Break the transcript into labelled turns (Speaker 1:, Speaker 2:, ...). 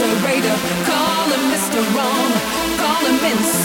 Speaker 1: Mr. Call him Mr. Wrong, call him insane.